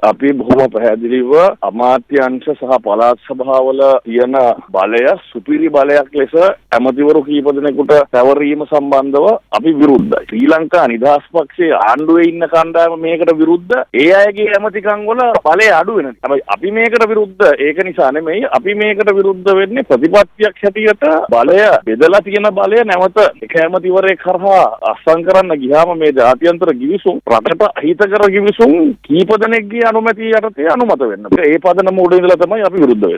අපි බොහොම පැහැදිලිව අමාත්‍යංශ සහ පළාත් සභාවල තියෙන බලය සුපිරි බලයක් ලෙස ඇමතිවරු කීප දෙනෙකුට පැවරීම සම්බන්ධව අපි විරුද්ධයි. ශ්‍රී ලංකා නිදහස් පක්ෂයේ ආණ්ඩුවේ ඉන්න කණ්ඩායම මේකට විරුද්ධ. ඒ අයගේ ඇමතිකම් වල බලය අඩු වෙන. හැබැයි අපි මේකට විරුද්ධ ඒක නිසා නෙමෙයි අපි මේකට විරුද්ධ වෙන්නේ ප්‍රතිපත්තියක් හැටියට බලය බෙදලා තියෙන බලය නැවත එක ඇමතිවරයෙක් කරහා අත්සන් කරන්න ගියාම මේ ජාත්‍යන්තර ගිවිසුම් රටට අහිතකර ගිවිසුම් කීප දෙනෙක්ගේ අනුමැතිය යටතේ අනුමත වෙන්න. ඒ පදනම උඩ ඉඳලා තමයි අපි විරුද්ධ වෙන්නේ.